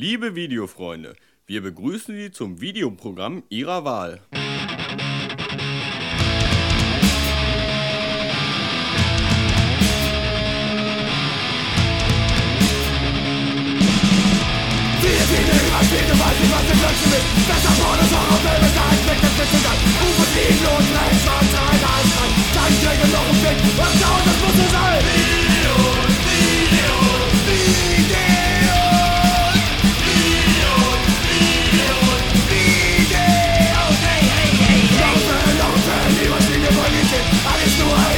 Liebe Videofreunde, wir begrüßen Sie zum Videoprogramm Ihrer Wahl. Wir sind still, du weißt nicht, was wir Menschen ist Besser Porno, Horrorfilme, sein Zweck, das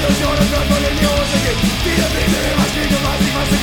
Illusionen wird von den Neonsäcken Viele Wege, immer Schläge, weiß ich, was ich